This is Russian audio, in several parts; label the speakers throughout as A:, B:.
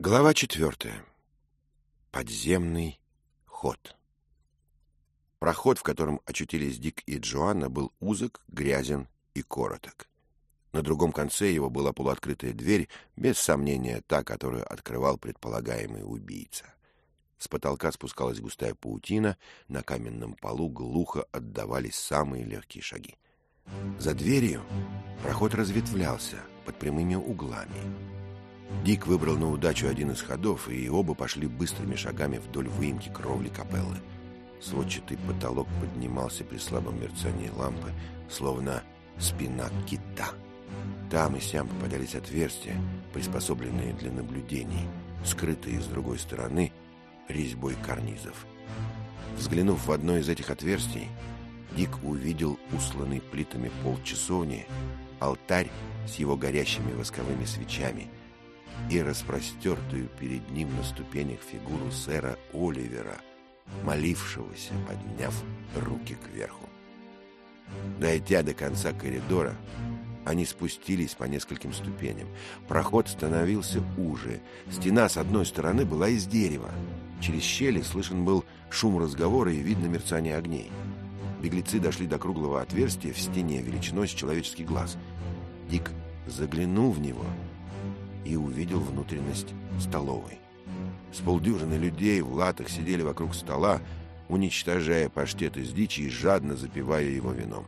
A: Глава четвертая. Подземный ход. Проход, в котором очутились Дик и Джоанна, был узок, грязен и короток. На другом конце его была полуоткрытая дверь, без сомнения та, которую открывал предполагаемый убийца. С потолка спускалась густая паутина, на каменном полу глухо отдавались самые легкие шаги. За дверью проход разветвлялся под прямыми углами. Дик выбрал на удачу один из ходов, и оба пошли быстрыми шагами вдоль выемки кровли капеллы. Сводчатый потолок поднимался при слабом мерцании лампы, словно спина кита. Там и сям попадались отверстия, приспособленные для наблюдений, скрытые с другой стороны резьбой карнизов. Взглянув в одно из этих отверстий, Дик увидел усланный плитами пол часовни, алтарь с его горящими восковыми свечами — и распростертую перед ним на ступенях фигуру сэра Оливера, молившегося, подняв руки кверху. Дойдя до конца коридора, они спустились по нескольким ступеням. Проход становился уже. Стена с одной стороны была из дерева. Через щели слышен был шум разговора и видно мерцание огней. Беглецы дошли до круглого отверстия в стене величиной с человеческий глаз. Дик заглянул в него — и увидел внутренность столовой. С полдюжины людей в латах сидели вокруг стола, уничтожая паштет из дичи и жадно запивая его вином.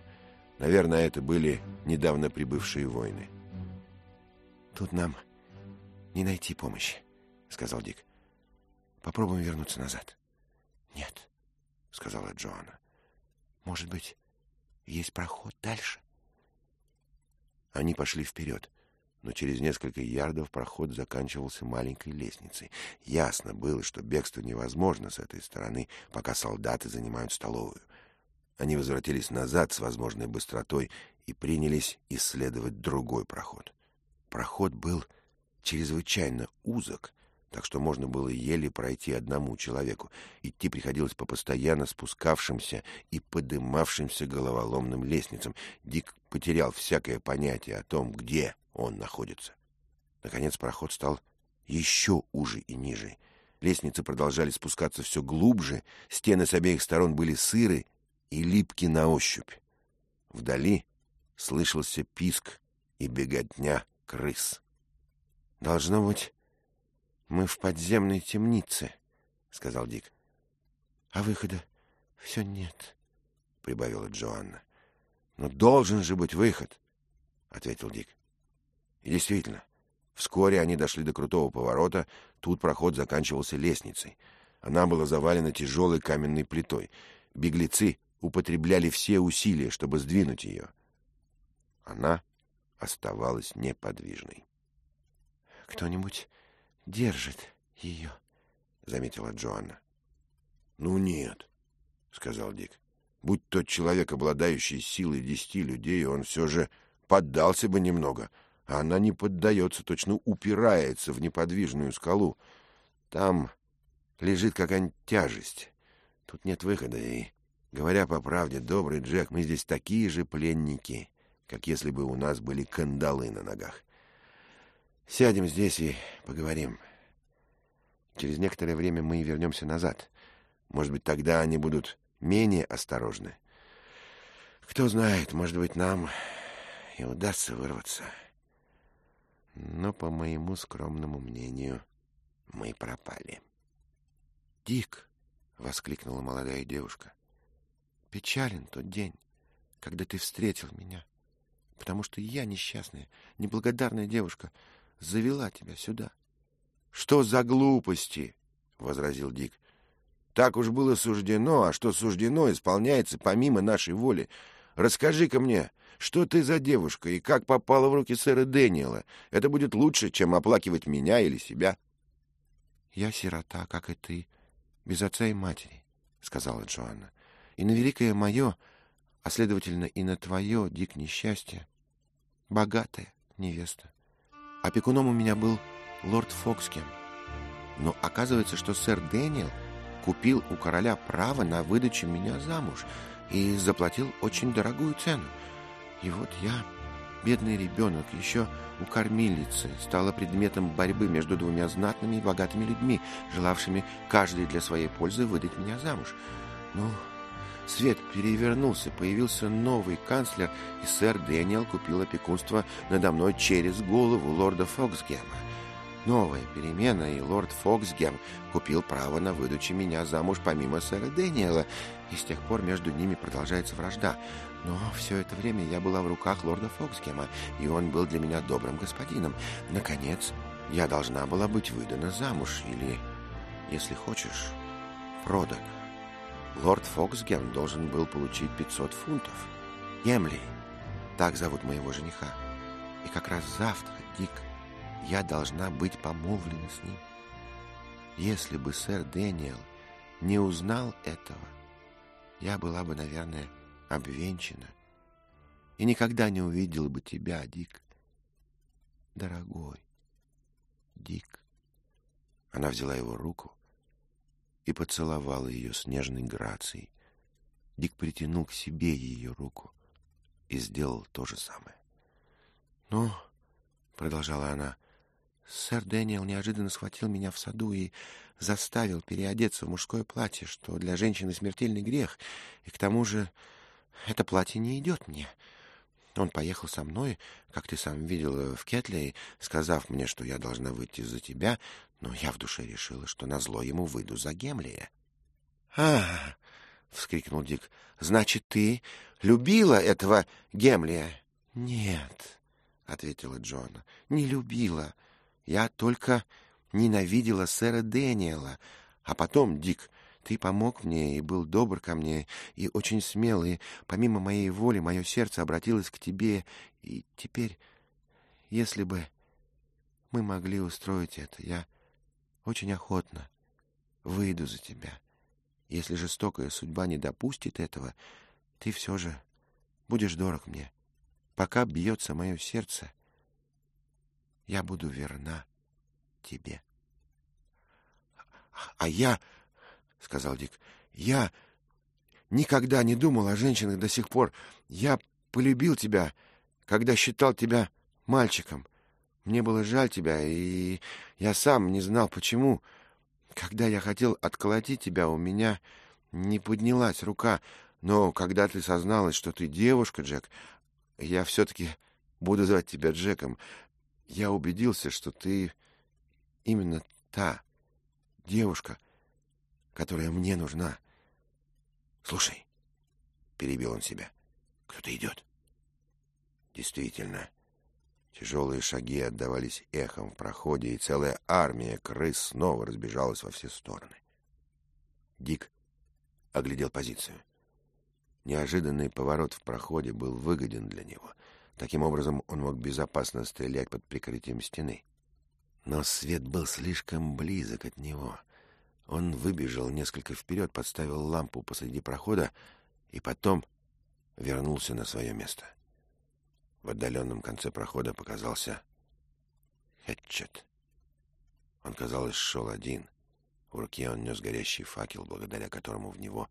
A: Наверное, это были недавно прибывшие воины. «Тут нам не найти помощи», — сказал Дик. «Попробуем вернуться назад». «Нет», — сказала Джоанна. «Может быть, есть проход дальше?» Они пошли вперед но через несколько ярдов проход заканчивался маленькой лестницей. Ясно было, что бегство невозможно с этой стороны, пока солдаты занимают столовую. Они возвратились назад с возможной быстротой и принялись исследовать другой проход. Проход был чрезвычайно узок, так что можно было еле пройти одному человеку. Идти приходилось по постоянно спускавшимся и подымавшимся головоломным лестницам. Дик потерял всякое понятие о том, где он находится. Наконец проход стал еще уже и ниже. Лестницы продолжали спускаться все глубже, стены с обеих сторон были сыры и липки на ощупь. Вдали слышался писк и беготня крыс. — Должно быть, мы в подземной темнице, — сказал Дик. — А выхода все нет, — прибавила Джоанна. — Но должен же быть выход, — ответил Дик. И действительно, вскоре они дошли до крутого поворота, тут проход заканчивался лестницей. Она была завалена тяжелой каменной плитой. Беглецы употребляли все усилия, чтобы сдвинуть ее. Она оставалась неподвижной. — Кто-нибудь держит ее, — заметила Джоанна. — Ну нет, — сказал Дик. Будь тот человек, обладающий силой десяти людей, он все же поддался бы немного — а она не поддается, точно упирается в неподвижную скалу. Там лежит какая-нибудь тяжесть. Тут нет выхода, и, говоря по правде, добрый Джек, мы здесь такие же пленники, как если бы у нас были кандалы на ногах. Сядем здесь и поговорим. Через некоторое время мы вернемся назад. Может быть, тогда они будут менее осторожны. Кто знает, может быть, нам и удастся вырваться» но, по моему скромному мнению, мы пропали. «Дик!» — воскликнула молодая девушка. «Печален тот день, когда ты встретил меня, потому что я, несчастная, неблагодарная девушка, завела тебя сюда». «Что за глупости?» — возразил Дик. «Так уж было суждено, а что суждено, исполняется помимо нашей воли. Расскажи-ка мне, что ты за девушка и как попала в руки сэра Дэниела? Это будет лучше, чем оплакивать меня или себя. — Я сирота, как и ты, без отца и матери, — сказала Джоанна. — И на великое мое, а следовательно и на твое, Дик, несчастье, богатая невеста. Опекуном у меня был лорд Фокскем. Но оказывается, что сэр Дэниел купил у короля право на выдачу меня замуж и заплатил очень дорогую цену. И вот я бедный ребенок, еще у кормилицы, стала предметом борьбы между двумя знатными и богатыми людьми, желавшими каждый для своей пользы выдать меня замуж. Ну, свет перевернулся, появился новый канцлер, и сэр Дэниел купил опекунство надо мной через голову лорда Фоксгема. Новая перемена, и лорд Фоксгем купил право на выдачу меня замуж помимо сэра Дэниела, и с тех пор между ними продолжается вражда. Но все это время я была в руках лорда Фоксгема, и он был для меня добрым господином. Наконец, я должна была быть выдана замуж, или, если хочешь, продана. Лорд Фоксгем должен был получить 500 фунтов. Емли, так зовут моего жениха. И как раз завтра, Дик, я должна быть помолвлена с ним. Если бы сэр Дэниел не узнал этого, я была бы, наверное, обвенчана и никогда не увидела бы тебя, Дик. Дорогой Дик. Она взяла его руку и поцеловала ее с нежной грацией. Дик притянул к себе ее руку и сделал то же самое. «Ну, — продолжала она, — сэр Дэниел неожиданно схватил меня в саду и заставил переодеться в мужское платье, что для женщины смертельный грех, и к тому же это платье не идет мне. Он поехал со мной, как ты сам видел, в Кетле, сказав мне, что я должна выйти за тебя, но я в душе решила, что назло ему выйду за Гемлия. — А, — вскрикнул Дик, — значит, ты любила этого Гемлия? — Нет, — ответила Джона, — не любила. Я только ненавидела сэра Дэниела. А потом, Дик, ты помог мне и был добр ко мне, и очень смелый. Помимо моей воли, мое сердце обратилось к тебе. И теперь, если бы мы могли устроить это, я очень охотно выйду за тебя. Если жестокая судьба не допустит этого, ты все же будешь дорог мне. Пока бьется мое сердце, я буду верна тебе. — А я — сказал Дик. — Я никогда не думал о женщинах до сих пор. Я полюбил тебя, когда считал тебя мальчиком. Мне было жаль тебя, и я сам не знал, почему. Когда я хотел отколотить тебя, у меня не поднялась рука. Но когда ты созналась, что ты девушка, Джек, я все-таки буду звать тебя Джеком. Я убедился, что ты именно та девушка — которая мне нужна. Слушай, перебил он себя. Кто-то идет. Действительно, тяжелые шаги отдавались эхом в проходе, и целая армия крыс снова разбежалась во все стороны. Дик оглядел позицию. Неожиданный поворот в проходе был выгоден для него. Таким образом, он мог безопасно стрелять под прикрытием стены. Но свет был слишком близок от него — он выбежал несколько вперед, подставил лампу посреди прохода и потом вернулся на свое место. В отдаленном конце прохода показался Хэтчет. Он, казалось, шел один. В руке он нес горящий факел, благодаря которому в него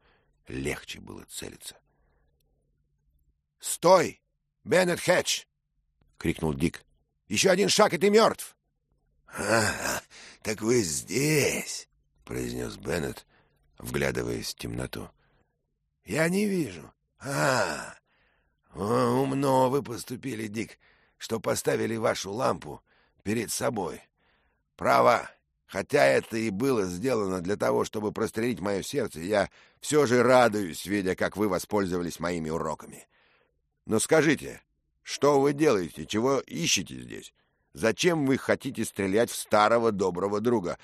A: легче было целиться. «Стой! Беннет Хэтч!» — крикнул Дик. «Еще один шаг, и ты мертв!» «А, так вы здесь!» Произнес Беннет, вглядываясь в темноту. Я не вижу. А, умно вы поступили, Дик, что поставили вашу лампу перед собой. Право, хотя это и было сделано для того, чтобы прострелить мое сердце, я все же радуюсь, видя, как вы воспользовались моими уроками. Но скажите, что вы делаете, чего ищете здесь? Зачем вы хотите стрелять в старого доброго друга?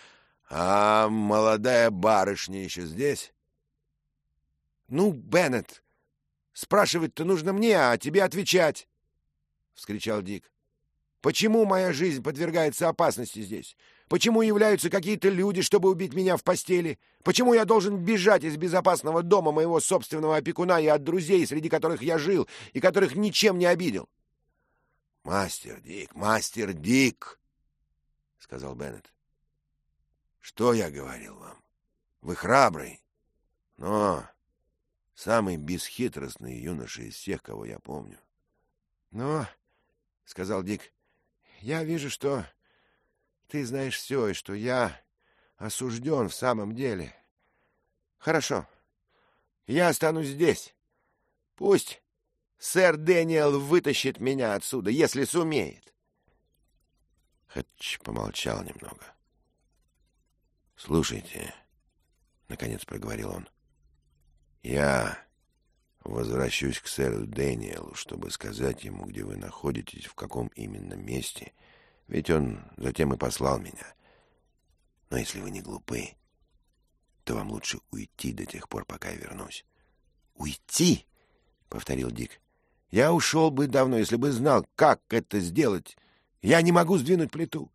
A: А молодая барышня еще здесь? — Ну, Беннет, спрашивать-то нужно мне, а тебе отвечать! — вскричал Дик. — Почему моя жизнь подвергается опасности здесь? Почему являются какие-то люди, чтобы убить меня в постели? Почему я должен бежать из безопасного дома моего собственного опекуна и от друзей, среди которых я жил и которых ничем не обидел? — Мастер Дик, мастер Дик, — сказал Беннет. Что я говорил вам? Вы храбрый, но самый бесхитростный юноша из всех, кого я помню. Но — сказал Дик. — Я вижу, что ты знаешь все, и что я осужден в самом деле. Хорошо. Я останусь здесь. Пусть сэр Дэниел вытащит меня отсюда, если сумеет. Хэтч помолчал немного. — Слушайте, — наконец проговорил он, — я возвращусь к сэру Дэниелу, чтобы сказать ему, где вы находитесь, в каком именно месте, ведь он затем и послал меня. Но если вы не глупы, то вам лучше уйти до тех пор, пока я вернусь. — Уйти? — повторил Дик. — Я ушел бы давно, если бы знал, как это сделать. Я не могу сдвинуть плиту. —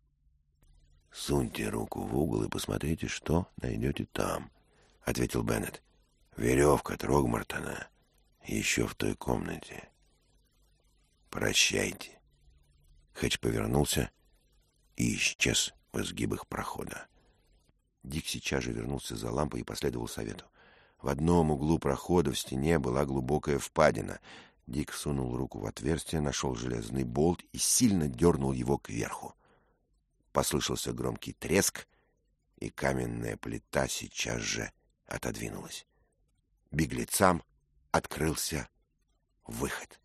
A: Суньте руку в угол и посмотрите, что найдете там, — ответил Беннет. — Веревка Трогмартона еще в той комнате. Прощайте. Хэч повернулся и исчез в изгибах прохода. Дик сейчас же вернулся за лампой и последовал совету. В одном углу прохода в стене была глубокая впадина. Дик сунул руку в отверстие, нашел железный болт и сильно дернул его кверху. Послышался громкий треск, и каменная плита сейчас же отодвинулась. Беглецам открылся выход.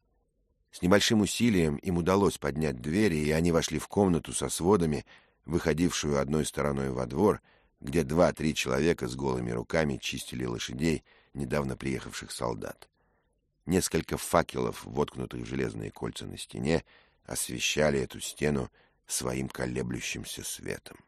A: С небольшим усилием им удалось поднять двери, и они вошли в комнату со сводами, выходившую одной стороной во двор — где два-три человека с голыми руками чистили лошадей недавно приехавших солдат. Несколько факелов, воткнутых в железные кольца на стене, освещали эту стену своим колеблющимся светом.